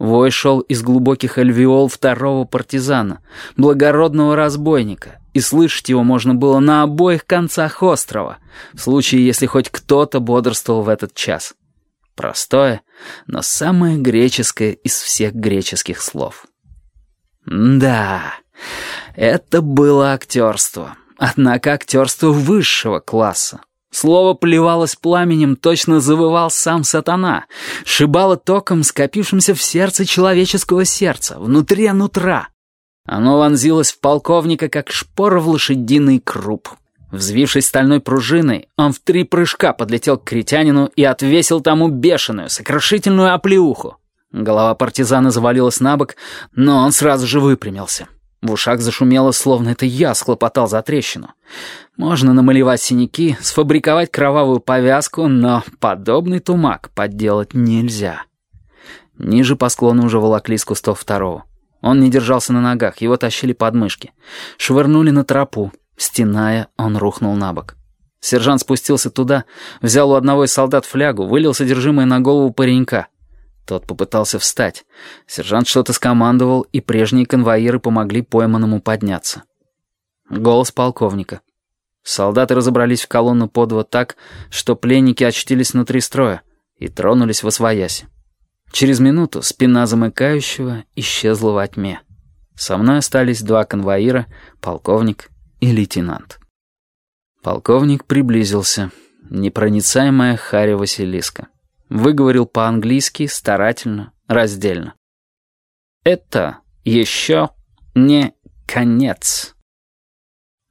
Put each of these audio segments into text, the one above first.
Вой шел из глубоких альвеол второго партизана, благородного разбойника, и слышать его можно было на обоих концах острова, в случае, если хоть кто-то бодрствовал в этот час. Простое, но самое греческое из всех греческих слов. Да, это было актерство, однако актерство высшего класса. Слово плевалось пламенем, точно завывал сам сатана, шибало током, скопившимся в сердце человеческого сердца, внутри нутра. Оно вонзилось в полковника, как шпора в лошадиный круп. Взвившись стальной пружиной, он в три прыжка подлетел к критянину и отвесил тому бешеную, сокрушительную оплеуху. Голова партизана завалилась на бок, но он сразу же выпрямился. В ушах зашумело, словно это я схлопотал за трещину. Можно намалевать синяки, сфабриковать кровавую повязку, но подобный тумак подделать нельзя. Ниже по склону уже волокли с кустов второго. Он не держался на ногах, его тащили под мышки. Швырнули на тропу. Стеная, он рухнул на бок. Сержант спустился туда, взял у одного из солдат флягу, вылил содержимое на голову паренька — тот попытался встать. Сержант что-то скомандовал, и прежние конвоиры помогли пойманному подняться. Голос полковника. Солдаты разобрались в колонну подво так, что пленники очутились внутри строя и тронулись во свояси. Через минуту спина замыкающего исчезла во тьме. Со мной остались два конвоира, полковник и лейтенант. Полковник приблизился. Непроницаемая Харя Василиска. Выговорил по-английски старательно, раздельно. «Это еще не конец».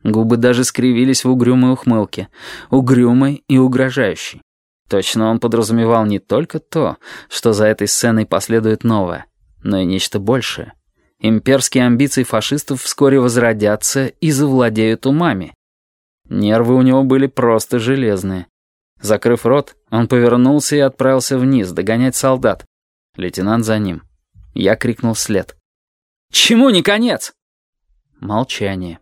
Губы даже скривились в угрюмой ухмылке, угрюмой и угрожающей. Точно он подразумевал не только то, что за этой сценой последует новое, но и нечто большее. Имперские амбиции фашистов вскоре возродятся и завладеют умами. Нервы у него были просто железные. Закрыв рот, он повернулся и отправился вниз догонять солдат. Лейтенант за ним. Я крикнул вслед. «Чему не конец?» Молчание.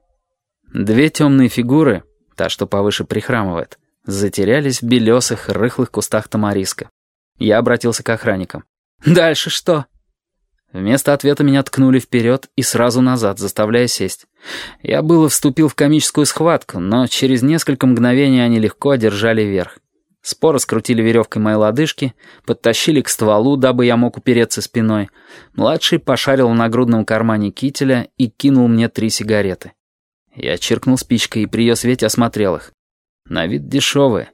Две темные фигуры, та, что повыше прихрамывает, затерялись в белесых, рыхлых кустах тамариска. Я обратился к охранникам. «Дальше что?» Вместо ответа меня ткнули вперед и сразу назад, заставляя сесть. Я было вступил в комическую схватку, но через несколько мгновений они легко одержали верх. Споро скрутили веревкой мои лодыжки, подтащили к стволу, дабы я мог упереться спиной. Младший пошарил в нагрудном кармане кителя и кинул мне три сигареты. Я чиркнул спичкой и при ее свете осмотрел их. На вид дешевые.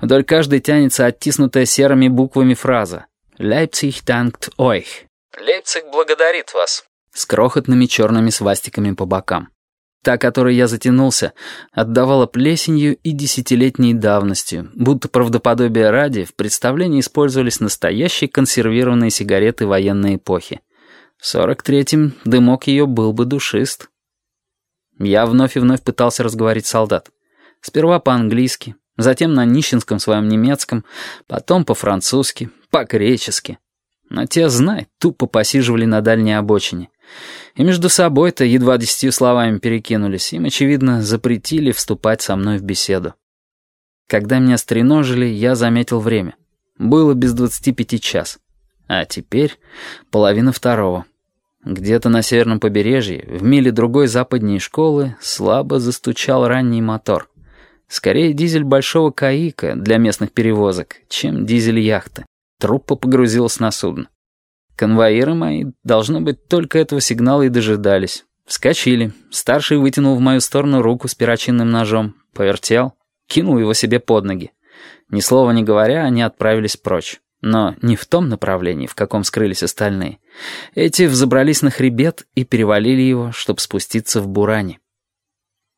Вдоль каждой тянется оттиснутая серыми буквами фраза «Leipzig dankt euch». «Лейпциг благодарит вас», с крохотными черными свастиками по бокам. Та, которой я затянулся, отдавала плесенью и десятилетней давностью, будто правдоподобие ради в представлении использовались настоящие консервированные сигареты военной эпохи. В сорок третьем дымок ее был бы душист. Я вновь и вновь пытался разговорить солдат. Сперва по-английски, затем на нищенском своем немецком, потом по-французски, по-гречески. Но те, знай, тупо посиживали на дальней обочине. И между собой-то едва десятью словами перекинулись. Им, очевидно, запретили вступать со мной в беседу. Когда меня стреножили, я заметил время. Было без двадцати пяти час. А теперь половина второго. Где-то на северном побережье, в миле другой западней школы, слабо застучал ранний мотор. Скорее дизель большого каика для местных перевозок, чем дизель яхты. Труппа погрузилась на судно. Конвоиры мои, должно быть, только этого сигнала и дожидались. Вскочили. Старший вытянул в мою сторону руку с перочинным ножом, повертел, кинул его себе под ноги. Ни слова не говоря, они отправились прочь. Но не в том направлении, в каком скрылись остальные. Эти взобрались на хребет и перевалили его, чтобы спуститься в буране.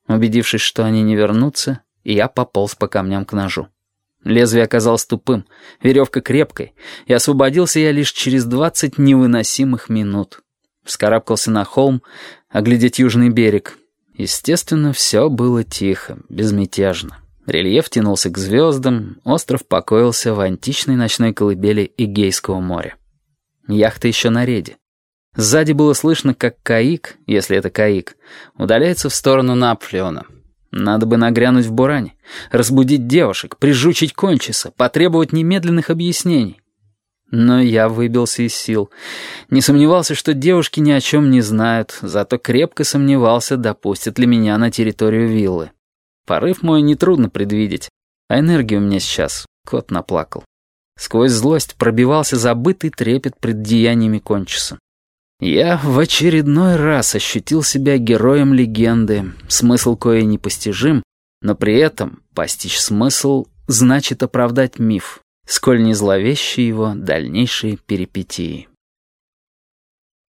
Убедившись, что они не вернутся, я пополз по камням к ножу. Лезвие оказалось тупым, веревка крепкой, и освободился я лишь через двадцать невыносимых минут. Вскарабкался на холм, оглядеть южный берег. Естественно, все было тихо, безмятежно. Рельеф тянулся к звездам, остров покоился в античной ночной колыбели Игейского моря. Яхта еще на рейде. Сзади было слышно, как Каик, если это Каик, удаляется в сторону Напфлеона. Надо бы нагрянуть в Буране, разбудить девушек, прижучить кончиса, потребовать немедленных объяснений. Но я выбился из сил. Не сомневался, что девушки ни о чем не знают, зато крепко сомневался, допустят ли меня на территорию виллы. Порыв мой нетрудно предвидеть, а энергия у меня сейчас, кот наплакал. Сквозь злость пробивался забытый трепет пред деяниями кончиса. Я в очередной раз ощутил себя героем легенды, смысл кое непостижим, но при этом постичь смысл значит оправдать миф, сколь не зловещи его дальнейшие перипетии.